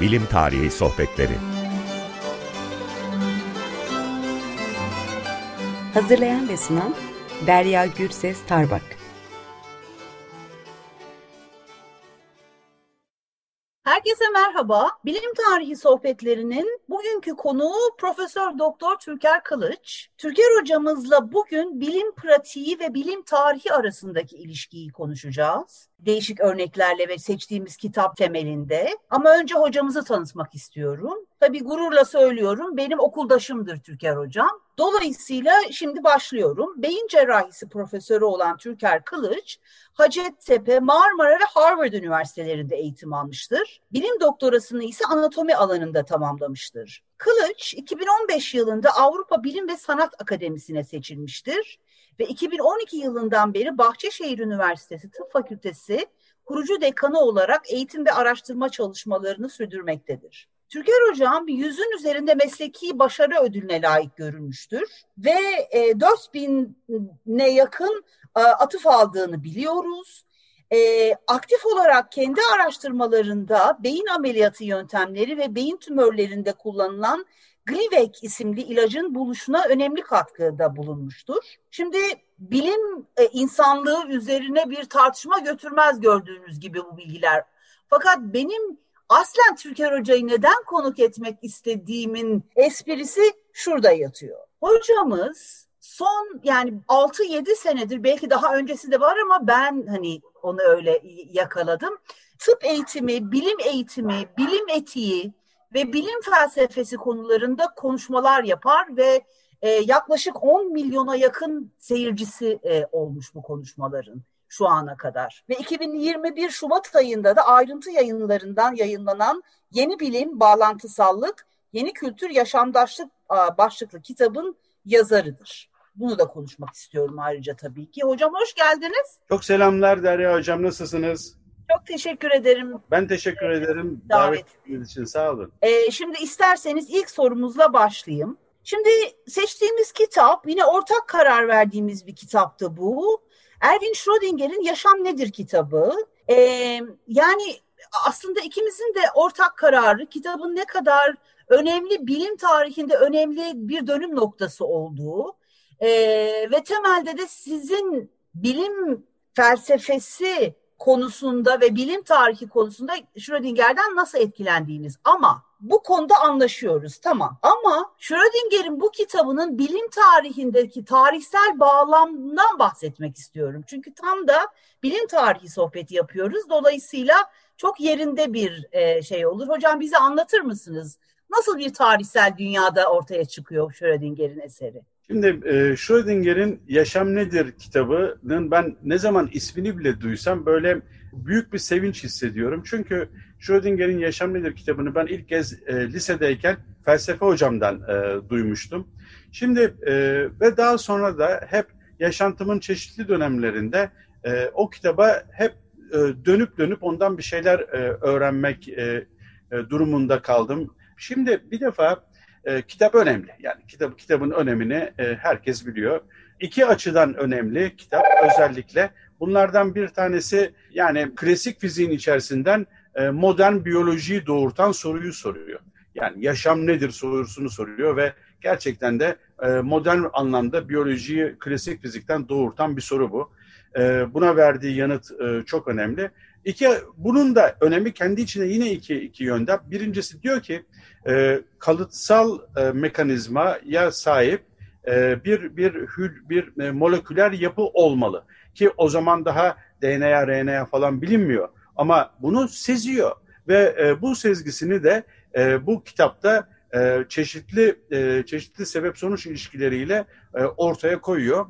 Bilim Tarihi Sohbetleri Hazırlayan ve sunan Derya Gürses Tarbak Herkese merhaba. Bilim tarihi sohbetlerinin bugünkü konuğu Profesör Doktor Türker Kılıç. Türker hocamızla bugün bilim pratiği ve bilim tarihi arasındaki ilişkiyi konuşacağız. Değişik örneklerle ve seçtiğimiz kitap temelinde. Ama önce hocamızı tanıtmak istiyorum. Tabii gururla söylüyorum benim okuldaşımdır Türker hocam. Dolayısıyla şimdi başlıyorum. Beyin cerrahisi profesörü olan Türker Kılıç, Hacettepe, Marmara ve Harvard üniversitelerinde eğitim almıştır. Bilim doktorasını ise anatomi alanında tamamlamıştır. Kılıç 2015 yılında Avrupa Bilim ve Sanat Akademisi'ne seçilmiştir ve 2012 yılından beri Bahçeşehir Üniversitesi Tıp Fakültesi kurucu dekanı olarak eğitim ve araştırma çalışmalarını sürdürmektedir. Türker Hocam yüzün üzerinde mesleki başarı ödülüne layık görülmüştür ve e, 4000'e yakın e, atıf aldığını biliyoruz. E, aktif olarak kendi araştırmalarında beyin ameliyatı yöntemleri ve beyin tümörlerinde kullanılan Glivec isimli ilacın buluşuna önemli katkıda bulunmuştur. Şimdi bilim e, insanlığı üzerine bir tartışma götürmez gördüğünüz gibi bu bilgiler. Fakat benim aslen Türker Hoca'yı neden konuk etmek istediğimin esprisi şurada yatıyor. Hocamız son yani 6-7 senedir belki daha öncesi de var ama ben hani onu öyle yakaladım. Tıp eğitimi, bilim eğitimi, bilim etiği ve bilim felsefesi konularında konuşmalar yapar ve e, yaklaşık 10 milyona yakın seyircisi e, olmuş bu konuşmaların şu ana kadar. Ve 2021 Şubat ayında da ayrıntı yayınlarından yayınlanan Yeni Bilim, Bağlantısallık, Yeni Kültür, Yaşamdaşlık başlıklı kitabın yazarıdır. Bunu da konuşmak istiyorum ayrıca tabii ki. Hocam hoş geldiniz. Çok selamlar Derya Hocam nasılsınız? Çok teşekkür ederim. Ben teşekkür ederim davet ettiğiniz için sağ olun. Ee, şimdi isterseniz ilk sorumuzla başlayayım. Şimdi seçtiğimiz kitap yine ortak karar verdiğimiz bir kitaptı bu. Erwin Schrödinger'in Yaşam Nedir kitabı. Ee, yani aslında ikimizin de ortak kararı kitabın ne kadar önemli bilim tarihinde önemli bir dönüm noktası olduğu e, ve temelde de sizin bilim felsefesi konusunda ve bilim tarihi konusunda Schrödinger'den nasıl etkilendiğiniz ama bu konuda anlaşıyoruz tamam ama Schrödinger'in bu kitabının bilim tarihindeki tarihsel bağlamından bahsetmek istiyorum. Çünkü tam da bilim tarihi sohbeti yapıyoruz. Dolayısıyla çok yerinde bir e, şey olur. Hocam bize anlatır mısınız? Nasıl bir tarihsel dünyada ortaya çıkıyor Schrödinger'in eseri? Şimdi e, Schrödinger'in Yaşam Nedir kitabının ben ne zaman ismini bile duysam böyle büyük bir sevinç hissediyorum. Çünkü Schrödinger'in Yaşam Nedir kitabını ben ilk kez e, lisedeyken felsefe hocamdan e, duymuştum. Şimdi e, ve daha sonra da hep yaşantımın çeşitli dönemlerinde e, o kitaba hep e, dönüp dönüp ondan bir şeyler e, öğrenmek e, e, durumunda kaldım. Şimdi bir defa e, kitap önemli. Yani kitap kitabın önemini e, herkes biliyor. İki açıdan önemli kitap özellikle. Bunlardan bir tanesi yani klasik fiziğin içerisinden e, modern biyolojiyi doğurtan soruyu soruyor. Yani yaşam nedir sorusunu soruyor ve gerçekten de modern anlamda biyolojiyi klasik fizikten doğurtan bir soru bu. E, buna verdiği yanıt e, çok önemli. İki, bunun da önemi kendi içinde yine iki, iki yönde. Birincisi diyor ki e, kalıtsal e, mekanizmaya sahip e, bir bir hül, bir e, moleküler yapı olmalı ki o zaman daha DNA, RNA falan bilinmiyor ama bunu seziyor ve e, bu sezgisini de e, bu kitapta e, çeşitli e, çeşitli sebep sonuç ilişkileriyle e, ortaya koyuyor.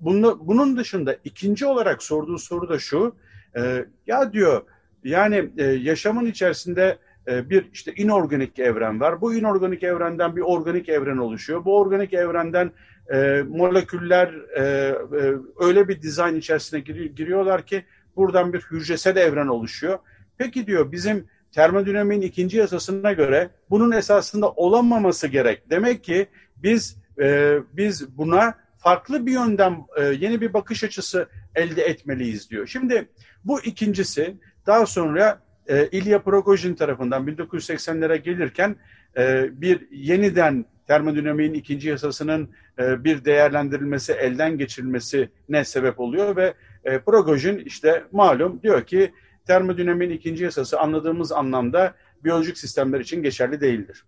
Bunu, bunun dışında ikinci olarak sorduğu soru da şu e, ya diyor yani e, yaşamın içerisinde e, bir işte inorganik evren var. Bu inorganik evrenden bir organik evren oluşuyor. Bu organik evrenden e, moleküller e, e, öyle bir dizayn içerisine gir, giriyorlar ki buradan bir hücresel evren oluşuyor. Peki diyor bizim termodinamiğin ikinci yasasına göre bunun esasında olamaması gerek. Demek ki biz e, biz buna farklı bir yönden e, yeni bir bakış açısı elde etmeliyiz diyor. Şimdi bu ikincisi daha sonra e, Ilya Prigozhin tarafından 1980'lere gelirken e, bir yeniden termodinamiğin ikinci yasasının e, bir değerlendirilmesi, elden geçirilmesi ne sebep oluyor ve e, Prigozhin işte malum diyor ki termodinamiğin ikinci yasası anladığımız anlamda biyolojik sistemler için geçerli değildir.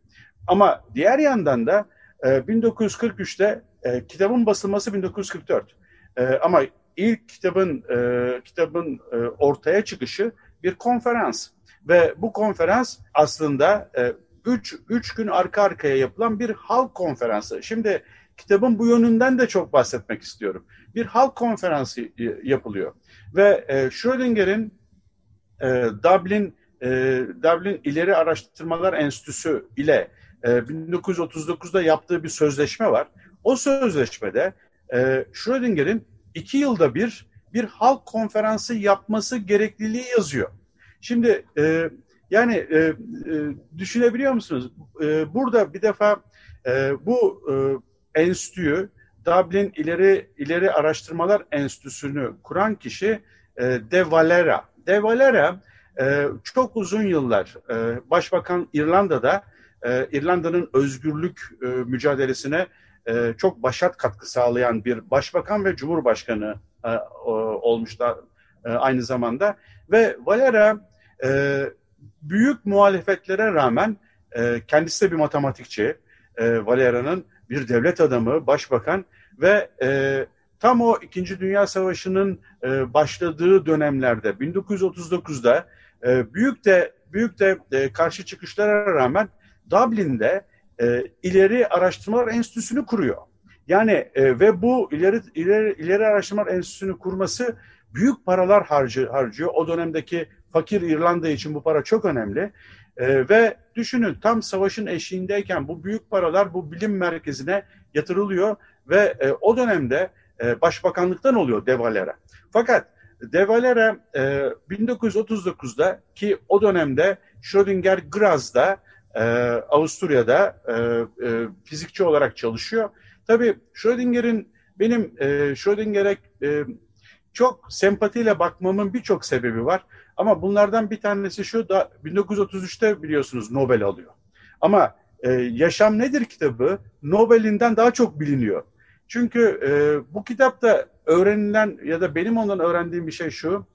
Ama diğer yandan da e, 1943'te e, kitabın basılması 1944. E, ama ilk kitabın e, kitabın e, ortaya çıkışı bir konferans ve bu konferans aslında e, üç, üç gün arka arkaya yapılan bir halk konferansı. Şimdi kitabın bu yönünden de çok bahsetmek istiyorum. Bir halk konferansı yapılıyor ve e, Schrödinger'in e, Dublin e, Dublin İleri Araştırmalar Enstitüsü ile e, 1939'da yaptığı bir sözleşme var. O sözleşmede e, Schrödinger'in iki yılda bir bir halk konferansı yapması gerekliliği yazıyor. Şimdi e, yani e, e, düşünebiliyor musunuz? E, burada bir defa e, bu e, enstitüyü Dublin İleri İleri Araştırmalar Enstitüsü'nü kuran kişi e, De Valera. De Valera e, çok uzun yıllar e, Başbakan İrlanda'da e, İrlanda'nın özgürlük e, mücadelesine e, çok başat katkı sağlayan bir başbakan ve cumhurbaşkanı e, olmuşlar e, aynı zamanda. Ve Valera e, büyük muhalefetlere rağmen e, kendisi de bir matematikçi, e, Valera'nın bir devlet adamı, başbakan ve e, tam o İkinci Dünya Savaşı'nın e, başladığı dönemlerde 1939'da e, büyük de büyük de e, karşı çıkışlara rağmen Dublin'de e, ileri araştırmalar enstitüsünü kuruyor. Yani e, ve bu ileri ileri ileri araştırmalar enstitüsünü kurması büyük paralar harcı, harcıyor. O dönemdeki fakir İrlanda için bu para çok önemli. E, ve düşünün tam savaşın eşiğindeyken bu büyük paralar bu bilim merkezine yatırılıyor ve e, o dönemde e, başbakanlıktan oluyor De Valera. Fakat De Valera e, 1939'da ki o dönemde Schrödinger Graz'da e, Avusturya'da e, e, fizikçi olarak çalışıyor. Tabii Schrödinger'in benim e, Schrödinger'e e, çok sempatiyle bakmamın birçok sebebi var. Ama bunlardan bir tanesi şu da 1933'te biliyorsunuz Nobel alıyor. Ama e, Yaşam Nedir kitabı Nobel'inden daha çok biliniyor. Çünkü e, bu kitapta öğrenilen ya da benim ondan öğrendiğim bir şey şu.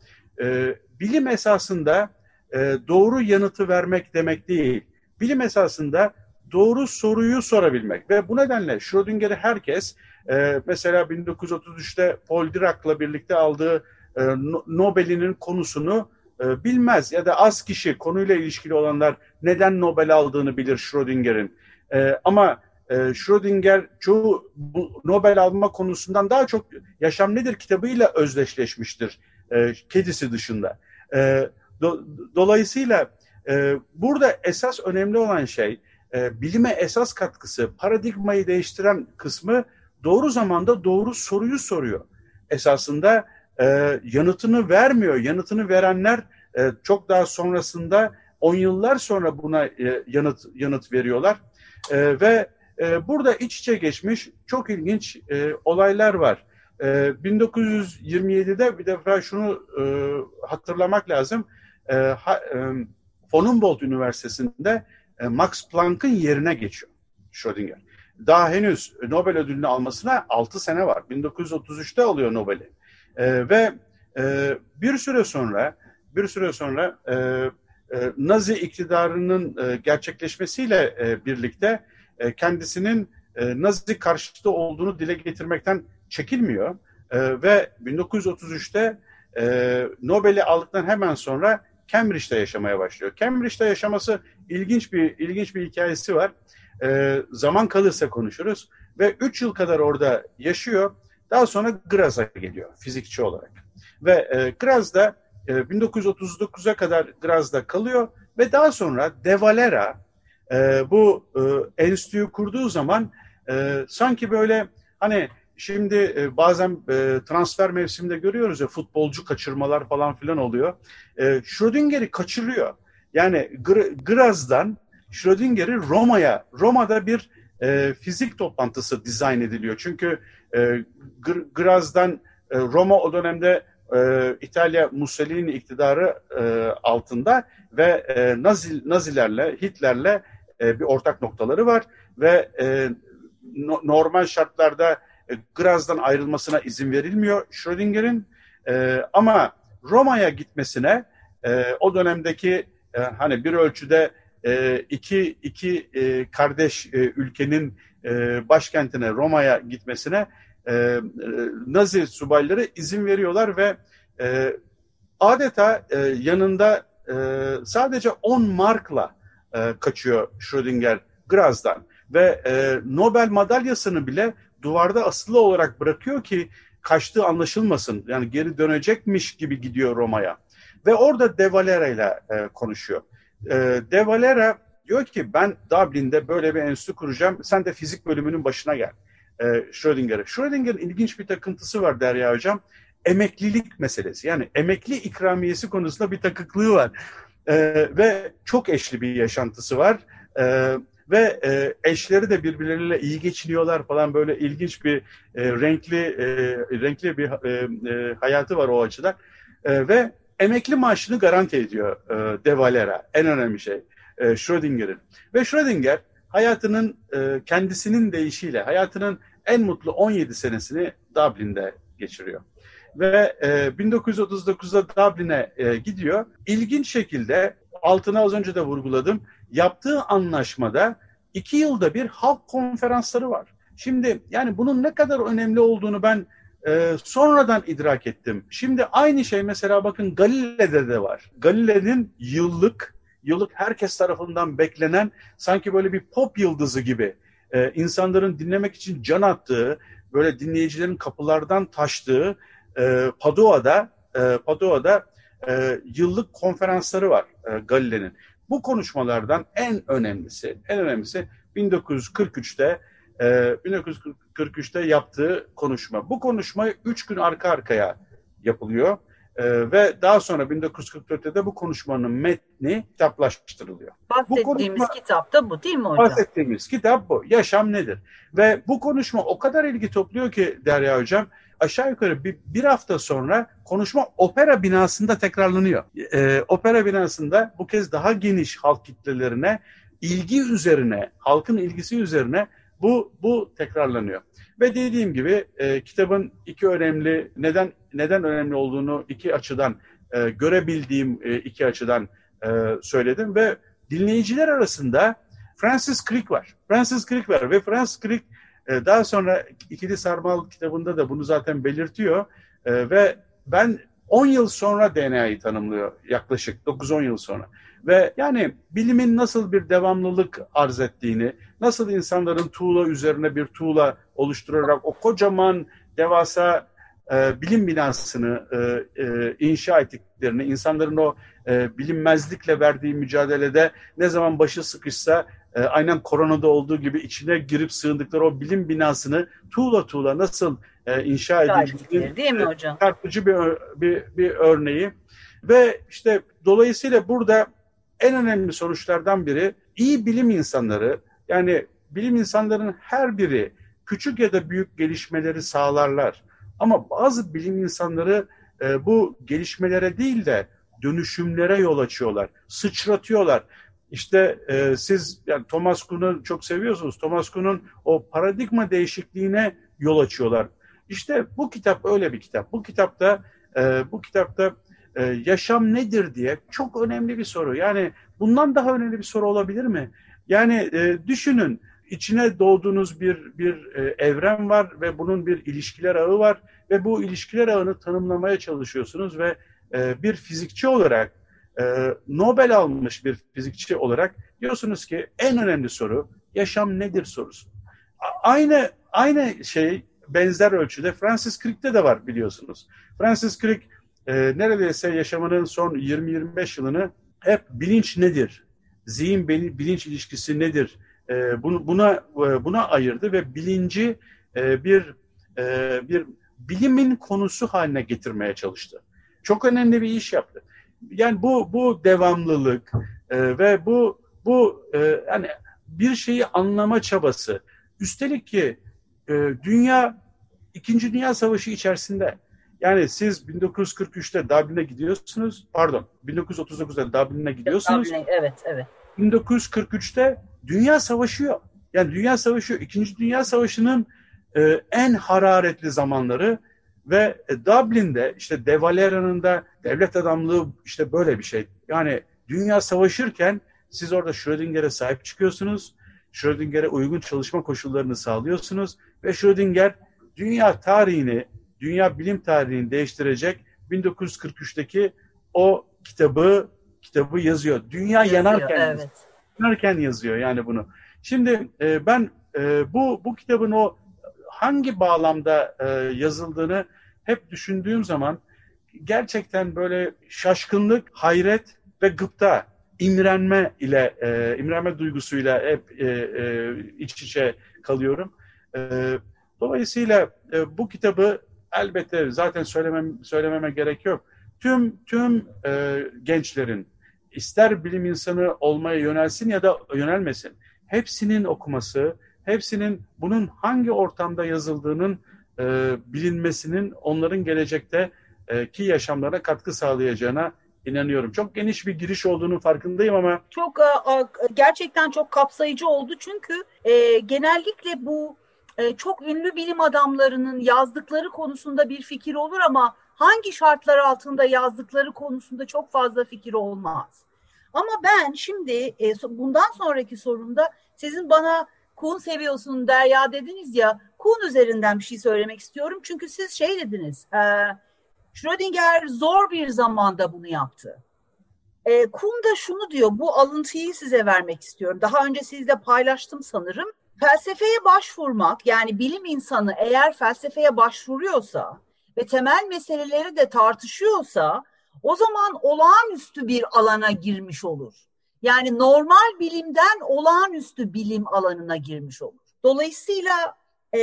E, bilim esasında e, doğru yanıtı vermek demek değil. Bilim esasında doğru soruyu sorabilmek ve bu nedenle Schrödinger'i herkes e, mesela 1933'te Paul Dirac'la birlikte aldığı e, Nobel'inin konusunu e, bilmez ya da az kişi konuyla ilişkili olanlar neden Nobel aldığını bilir Schrödinger'in. E, ama e, Schrödinger çoğu bu Nobel alma konusundan daha çok Yaşam Nedir kitabıyla özdeşleşmiştir e, kedisi dışında. E, do, dolayısıyla e, burada esas önemli olan şey e, bilime esas katkısı, paradigmayı değiştiren kısmı doğru zamanda doğru soruyu soruyor. Esasında e, yanıtını vermiyor. Yanıtını verenler e, çok daha sonrasında on yıllar sonra buna e, yanıt yanıt veriyorlar e, ve e, burada iç içe geçmiş çok ilginç e, olaylar var. E, 1927'de bir defa şunu e, hatırlamak lazım. E, ha, e, von Humboldt Üniversitesi'nde e, Max Planck'ın yerine geçiyor Schrödinger. Daha henüz Nobel ödülünü almasına 6 sene var. 1933'te alıyor Nobel'i. E, ve e, bir süre sonra bir süre sonra e, e, Nazi iktidarının e, gerçekleşmesiyle e, birlikte e, kendisinin e, Nazi karşıtı olduğunu dile getirmekten çekilmiyor e, ve 1933'te e, Nobel'i aldıktan hemen sonra Cambridge'de yaşamaya başlıyor. Cambridge'de yaşaması ilginç bir ilginç bir hikayesi var. Zaman kalırsa konuşuruz ve 3 yıl kadar orada yaşıyor. Daha sonra Graz'a geliyor fizikçi olarak. Ve e, Graz'da e, 1939'a kadar Graz'da kalıyor ve daha sonra De Valera e, bu e, enstitüyü kurduğu zaman e, sanki böyle hani şimdi e, bazen e, transfer mevsiminde görüyoruz ya futbolcu kaçırmalar falan filan oluyor. E, Schrödinger'i kaçırıyor. Yani Graz'dan Schrödinger'i Roma'ya, Roma'da bir e, fizik toplantısı dizayn ediliyor. Çünkü e, Graz'dan e, Roma o dönemde e, İtalya Mussolini iktidarı e, altında ve e, Nazi, Nazilerle, Hitler'le e, bir ortak noktaları var ve e, no, normal şartlarda e, Graz'dan ayrılmasına izin verilmiyor Schrödinger'in. Ama Roma'ya gitmesine o dönemdeki hani bir ölçüde iki, iki kardeş ülkenin başkentine Roma'ya gitmesine Nazi subayları izin veriyorlar ve adeta yanında sadece 10 markla e, kaçıyor Schrödinger Graz'dan ve e, Nobel madalyasını bile duvarda asılı olarak bırakıyor ki kaçtığı anlaşılmasın. Yani geri dönecekmiş gibi gidiyor Roma'ya. Ve orada De Valera ile e, konuşuyor. E, De Valera diyor ki ben Dublin'de böyle bir enstitü kuracağım. Sen de fizik bölümünün başına gel. E, Schrödinger'e. Schrödinger'in ilginç bir takıntısı var Derya Hocam. Emeklilik meselesi. Yani emekli ikramiyesi konusunda bir takıklığı var. E, ve çok eşli bir yaşantısı var. E, ve e, eşleri de birbirleriyle iyi geçiniyorlar falan böyle ilginç bir e, renkli e, renkli bir e, e, hayatı var o açıdan. E, ve emekli maaşını garanti ediyor e, De Valera. En önemli şey e, Schrödinger'in. Ve Schrödinger hayatının e, kendisinin deyişiyle hayatının en mutlu 17 senesini Dublin'de geçiriyor. Ve e, 1939'da Dublin'e e, gidiyor. İlginç şekilde altına az önce de vurguladım. Yaptığı anlaşmada iki yılda bir halk konferansları var. Şimdi yani bunun ne kadar önemli olduğunu ben e, sonradan idrak ettim. Şimdi aynı şey mesela bakın Galile'de de var. Galile'nin yıllık yıllık herkes tarafından beklenen sanki böyle bir pop yıldızı gibi e, insanların dinlemek için can attığı, böyle dinleyicilerin kapılardan taştığı e, Padua'da e, Padua'da e, yıllık konferansları var e, Galile'nin. Bu konuşmalardan en önemlisi, en önemlisi 1943'te e, 1943'te yaptığı konuşma. Bu konuşma üç gün arka arkaya yapılıyor e, ve daha sonra 1944'te de bu konuşmanın metni kitaplaştırılıyor. Bahsettiğimiz bu konuşma, kitap da bu değil mi hocam? Bahsettiğimiz kitap bu. Yaşam nedir? Ve bu konuşma o kadar ilgi topluyor ki Derya Hocam aşağı yukarı bir, bir hafta sonra konuşma opera binasında tekrarlanıyor. E, opera binasında bu kez daha geniş halk kitlelerine ilgi üzerine, halkın ilgisi üzerine bu bu tekrarlanıyor. Ve dediğim gibi e, kitabın iki önemli neden neden önemli olduğunu iki açıdan e, görebildiğim e, iki açıdan e, söyledim ve dinleyiciler arasında Francis Crick var. Francis Crick var ve Francis Crick e, daha sonra İkili Sarmal kitabında da bunu zaten belirtiyor e, ve ben 10 yıl sonra DNA'yı tanımlıyor yaklaşık 9-10 yıl sonra. Ve yani bilimin nasıl bir devamlılık arz ettiğini, nasıl insanların tuğla üzerine bir tuğla oluşturarak o kocaman devasa e, bilim binasını e, e, inşa ettiklerini, insanların o e, bilinmezlikle verdiği mücadelede ne zaman başı sıkışsa e, aynen koronada olduğu gibi içine girip sığındıkları o bilim binasını tuğla tuğla nasıl e, inşa edildiğini değil mi hocam? çarpıcı bir, bir, bir örneği. Ve işte dolayısıyla burada en önemli sonuçlardan biri iyi bilim insanları yani bilim insanlarının her biri küçük ya da büyük gelişmeleri sağlarlar. Ama bazı bilim insanları e, bu gelişmelere değil de dönüşümlere yol açıyorlar, sıçratıyorlar. İşte e, siz yani Thomas Kuhn'u çok seviyorsunuz. Thomas Kuhn'un o paradigma değişikliğine yol açıyorlar. İşte bu kitap öyle bir kitap. Bu kitapta e, bu kitapta e, yaşam nedir diye çok önemli bir soru. Yani bundan daha önemli bir soru olabilir mi? Yani e, düşünün içine doğduğunuz bir bir e, evren var ve bunun bir ilişkiler ağı var ve bu ilişkiler ağını tanımlamaya çalışıyorsunuz ve e, bir fizikçi olarak e, Nobel almış bir fizikçi olarak diyorsunuz ki en önemli soru yaşam nedir sorusu. Aynı aynı şey benzer ölçüde Francis Crick'te de var biliyorsunuz. Francis Crick e, neredeyse yaşamının son 20-25 yılını hep bilinç nedir, zihin bilinç ilişkisi nedir e, bunu, buna e, buna ayırdı ve bilinci e, bir e, bir bilimin konusu haline getirmeye çalıştı. Çok önemli bir iş yaptı. Yani bu bu devamlılık e, ve bu bu e, yani bir şeyi anlama çabası. Üstelik ki e, dünya İkinci Dünya Savaşı içerisinde Yani siz 1943'te Dublin'e gidiyorsunuz. Pardon, 1939'da Dublin'e gidiyorsunuz. Dublin, evet, evet. 1943'te dünya savaşıyor. Yani dünya savaşı, İkinci Dünya Savaşı'nın e, en hararetli zamanları ve e, Dublin'de işte De Valera'nın da devlet adamlığı işte böyle bir şey. Yani dünya savaşırken siz orada Schrödinger'e sahip çıkıyorsunuz. Schrödinger'e uygun çalışma koşullarını sağlıyorsunuz ve Schrödinger dünya tarihini, dünya bilim tarihini değiştirecek 1943'teki o kitabı kitabı yazıyor. Dünya Yazıyor, yanarken evet. yanarken yazıyor yani bunu. Şimdi e, ben e, bu bu kitabın o hangi bağlamda e, yazıldığını hep düşündüğüm zaman gerçekten böyle şaşkınlık, hayret ve gıpta, imrenme ile e, imrenme duygusuyla hep e, e, iç içe kalıyorum. E, dolayısıyla e, bu kitabı elbette zaten söylemem söylememe gerek yok. Tüm tüm e, gençlerin ister bilim insanı olmaya yönelsin ya da yönelmesin. Hepsinin okuması, hepsinin bunun hangi ortamda yazıldığının e, bilinmesinin onların gelecekte e, ki yaşamlarına katkı sağlayacağına inanıyorum. Çok geniş bir giriş olduğunu farkındayım ama Çok e, gerçekten çok kapsayıcı oldu çünkü e, genellikle bu e, çok ünlü bilim adamlarının yazdıkları konusunda bir fikir olur ama hangi şartlar altında yazdıkları konusunda çok fazla fikir olmaz. Ama ben şimdi e, bundan sonraki sorumda sizin bana Kuhn seviyorsun Derya dediniz ya Kuhn üzerinden bir şey söylemek istiyorum. Çünkü siz şey dediniz e, Schrödinger zor bir zamanda bunu yaptı. E, Kuhn da şunu diyor bu alıntıyı size vermek istiyorum. Daha önce sizle paylaştım sanırım. Felsefeye başvurmak yani bilim insanı eğer felsefeye başvuruyorsa ve temel meseleleri de tartışıyorsa o zaman olağanüstü bir alana girmiş olur. Yani normal bilimden olağanüstü bilim alanına girmiş olur. Dolayısıyla e,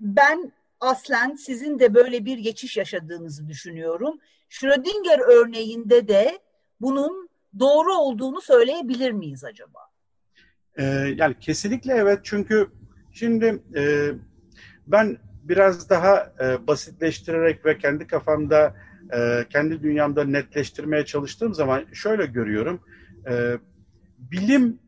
ben aslen sizin de böyle bir geçiş yaşadığınızı düşünüyorum. Schrödinger örneğinde de bunun doğru olduğunu söyleyebilir miyiz acaba? e, yani kesinlikle evet çünkü şimdi e, ben biraz daha e, basitleştirerek ve kendi kafamda e, kendi dünyamda netleştirmeye çalıştığım zaman şöyle görüyorum. E, bilim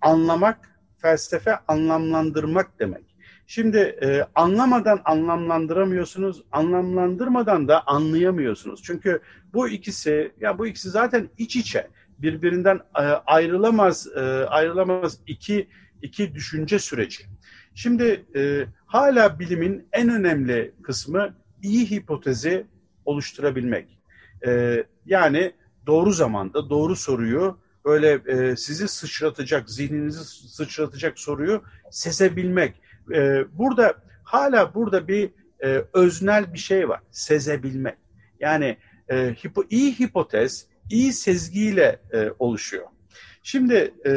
anlamak, felsefe anlamlandırmak demek. Şimdi e, anlamadan anlamlandıramıyorsunuz, anlamlandırmadan da anlayamıyorsunuz. Çünkü bu ikisi, ya bu ikisi zaten iç içe, birbirinden e, ayrılamaz, e, ayrılamaz iki iki düşünce süreci. Şimdi e, hala bilimin en önemli kısmı iyi hipotezi oluşturabilmek. E, yani doğru zamanda doğru soruyu böyle e, sizi sıçratacak, zihninizi sıçratacak soruyu sezebilmek. E, burada hala burada bir e, öznel bir şey var, sezebilmek. Yani e, hipo, iyi hipotez, iyi sezgiyle e, oluşuyor. Şimdi e,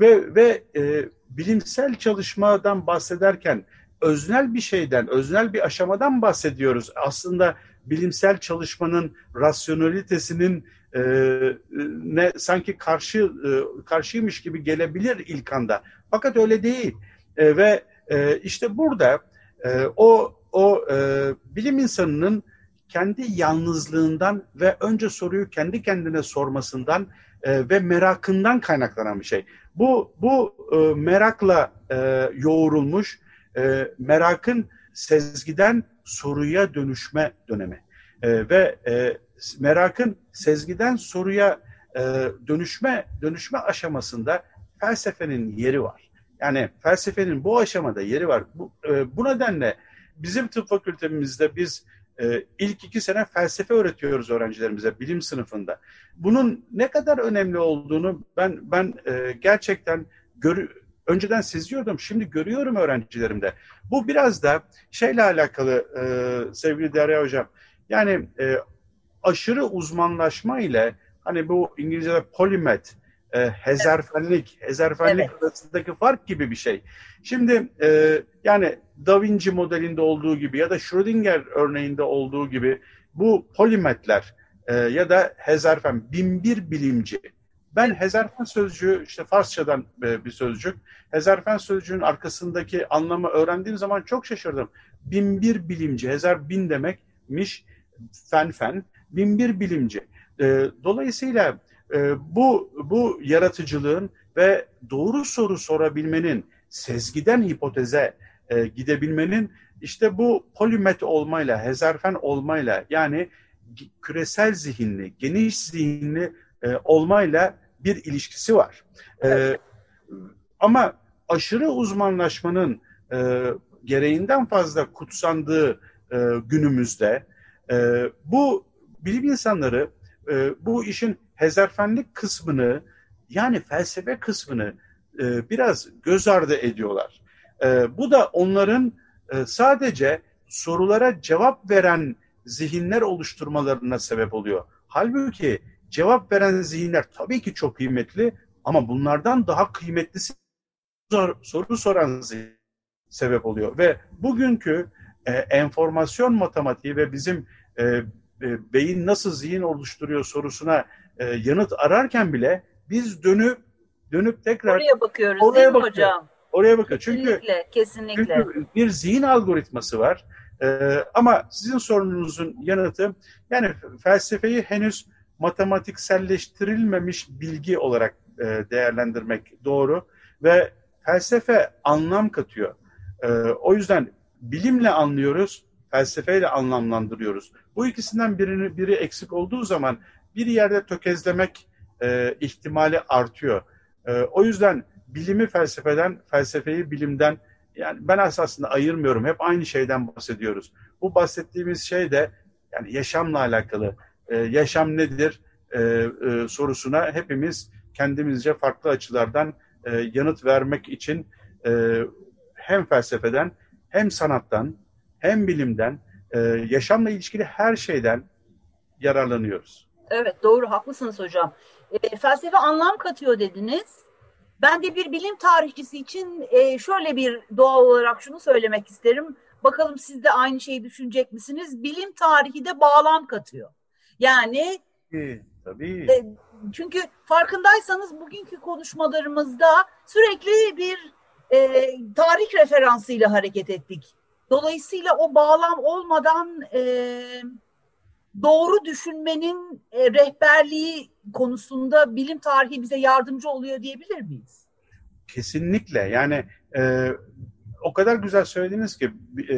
ve ve e, bilimsel çalışmadan bahsederken öznel bir şeyden, öznel bir aşamadan bahsediyoruz. Aslında bilimsel çalışmanın rasyonalitesinin e, ne sanki karşı e, karşıymış gibi gelebilir ilk anda. Fakat öyle değil. E, ve e, işte burada e, o o e, bilim insanının kendi yalnızlığından ve önce soruyu kendi kendine sormasından e, ve merakından kaynaklanan bir şey. Bu bu e, merakla e, yoğrulmuş, e, merakın sezgiden soruya dönüşme dönemi e, ve e, merakın sezgiden soruya e, dönüşme dönüşme aşamasında felsefenin yeri var. Yani felsefenin bu aşamada yeri var. Bu, e, bu nedenle bizim tıp fakültemizde biz e, ilk iki sene felsefe öğretiyoruz öğrencilerimize bilim sınıfında. Bunun ne kadar önemli olduğunu ben ben e, gerçekten gör, önceden seziyordum. Şimdi görüyorum öğrencilerimde. Bu biraz da şeyle alakalı e, sevgili Derya Hocam. Yani e, aşırı uzmanlaşma ile hani bu İngilizce'de polimet, e, hezerfenlik, hezerfenlik Evet. arasındaki fark gibi bir şey. Şimdi e, yani Da Vinci modelinde olduğu gibi ya da Schrödinger örneğinde olduğu gibi bu polimetler e, ya da hezerfen, binbir bilimci. Ben hezerfen sözcüğü işte Farsçadan e, bir sözcük. Hezerfen sözcüğün arkasındaki anlamı öğrendiğim zaman çok şaşırdım. Binbir bilimci, hezer bin demekmiş. fen fen, bin bir bilimci. E, dolayısıyla e, bu bu yaratıcılığın ve doğru soru sorabilmenin, sezgiden hipoteze gidebilmenin işte bu polimet olmayla, hezarfen olmayla yani küresel zihinli, geniş zihinli e, olmayla bir ilişkisi var. E, ama aşırı uzmanlaşmanın e, gereğinden fazla kutsandığı e, günümüzde e, bu bilim insanları e, bu işin hezarfenlik kısmını yani felsefe kısmını e, biraz göz ardı ediyorlar. E, bu da onların e, sadece sorulara cevap veren zihinler oluşturmalarına sebep oluyor. Halbuki cevap veren zihinler tabii ki çok kıymetli ama bunlardan daha kıymetlisi soru soran zihin sebep oluyor. Ve bugünkü e, enformasyon matematiği ve bizim e, e, beyin nasıl zihin oluşturuyor sorusuna e, yanıt ararken bile biz dönüp dönüp tekrar oraya bakıyoruz oraya değil mi bakıyor. hocam? Oraya bakıyor. Çünkü kesinlikle, kesinlikle. Çünkü bir zihin algoritması var. Ee, ama sizin sorununuzun yanıtı yani felsefeyi henüz matematikselleştirilmemiş bilgi olarak e, değerlendirmek doğru ve felsefe anlam katıyor. E, o yüzden bilimle anlıyoruz, felsefeyle anlamlandırıyoruz. Bu ikisinden birini biri eksik olduğu zaman bir yerde tökezlemek e, ihtimali artıyor. E, o yüzden bilimi felsefeden, felsefeyi bilimden yani ben aslında ayırmıyorum. Hep aynı şeyden bahsediyoruz. Bu bahsettiğimiz şey de yani yaşamla alakalı. E, yaşam nedir e, e, sorusuna hepimiz kendimizce farklı açılardan yanıt vermek için hem felsefeden hem sanattan hem bilimden yaşamla ilişkili her şeyden yararlanıyoruz. Evet doğru haklısınız hocam. Felsefe anlam katıyor dediniz. Ben de bir bilim tarihçisi için şöyle bir doğal olarak şunu söylemek isterim. Bakalım siz de aynı şeyi düşünecek misiniz? Bilim tarihi de bağlam katıyor. Yani tabii, tabii. E, çünkü farkındaysanız bugünkü konuşmalarımızda sürekli bir e, tarih referansıyla hareket ettik. Dolayısıyla o bağlam olmadan e, doğru düşünmenin e, rehberliği konusunda bilim tarihi bize yardımcı oluyor diyebilir miyiz? Kesinlikle. Yani e, o kadar güzel söylediniz ki e,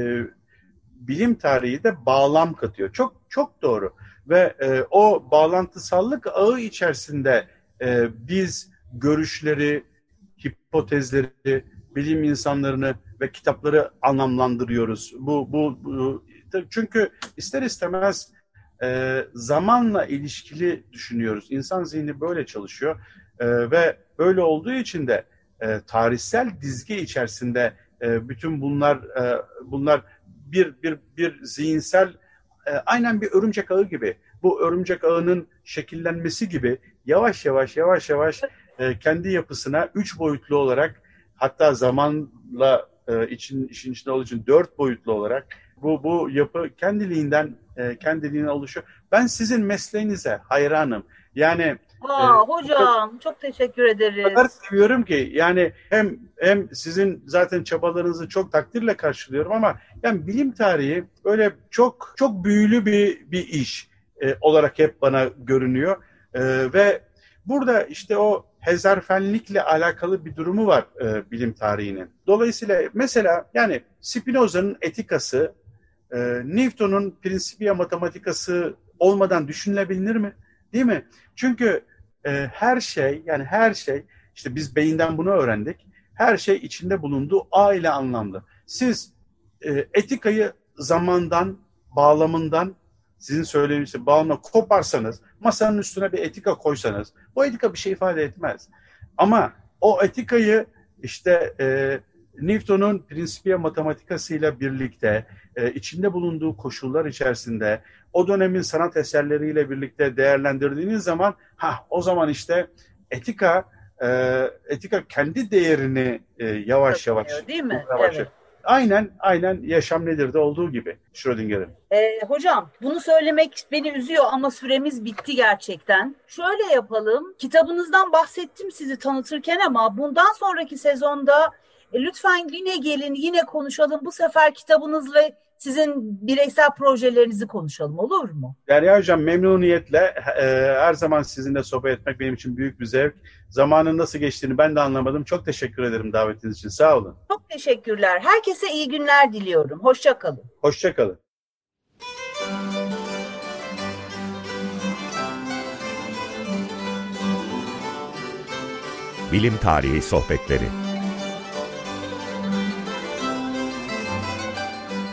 bilim tarihi de bağlam katıyor. Çok çok doğru. Ve e, o bağlantısallık ağı içerisinde e, biz görüşleri, hipotezleri, bilim insanlarını ve kitapları anlamlandırıyoruz. Bu, bu, bu çünkü ister istemez e, zamanla ilişkili düşünüyoruz. İnsan zihni böyle çalışıyor e, ve böyle olduğu için de e, tarihsel dizge içerisinde e, bütün bunlar e, bunlar bir bir bir zihinsel e, aynen bir örümcek ağı gibi. Bu örümcek ağının şekillenmesi gibi yavaş yavaş yavaş yavaş e, kendi yapısına üç boyutlu olarak hatta zamanla e, için işin içinde olduğu için dört boyutlu olarak bu bu yapı kendiliğinden e, kendiliğine oluşuyor. Ben sizin mesleğinize hayranım. Yani Aa, e, hocam çok, çok teşekkür ederiz. Kadar seviyorum ki yani hem hem sizin zaten çabalarınızı çok takdirle karşılıyorum ama yani bilim tarihi böyle çok çok büyülü bir bir iş e, olarak hep bana görünüyor. E, ve burada işte o hezarfenlikle alakalı bir durumu var e, bilim tarihinin. Dolayısıyla mesela yani Spinoza'nın etikası e, Newton'un Principia Mathematicası olmadan düşünülebilir mi? Değil mi? Çünkü e, her şey yani her şey işte biz beyinden bunu öğrendik. Her şey içinde bulunduğu A ile anlamlı. Siz e, etikayı zamandan, bağlamından sizin söylediğiniz bağlamına koparsanız, masanın üstüne bir etika koysanız, bu etika bir şey ifade etmez. Ama o etikayı işte e, Newton'un Principia Mathematicası ile birlikte e, içinde bulunduğu koşullar içerisinde o dönemin sanat eserleriyle birlikte değerlendirdiğiniz zaman ha o zaman işte etika e, etika kendi değerini e, yavaş yavaş değil mi? Yavaş, evet. Aynen, aynen yaşam nedir de olduğu gibi Schrödinger'in. Ee, hocam bunu söylemek beni üzüyor ama süremiz bitti gerçekten. Şöyle yapalım, kitabınızdan bahsettim sizi tanıtırken ama bundan sonraki sezonda e, lütfen yine gelin, yine konuşalım. Bu sefer kitabınız ve sizin bireysel projelerinizi konuşalım olur mu? Derya Hocam memnuniyetle e, her zaman sizinle sohbet etmek benim için büyük bir zevk. Zamanın nasıl geçtiğini ben de anlamadım. Çok teşekkür ederim davetiniz için. Sağ olun. Çok teşekkürler. Herkese iyi günler diliyorum. Hoşçakalın. Hoşçakalın. Bilim Tarihi Sohbetleri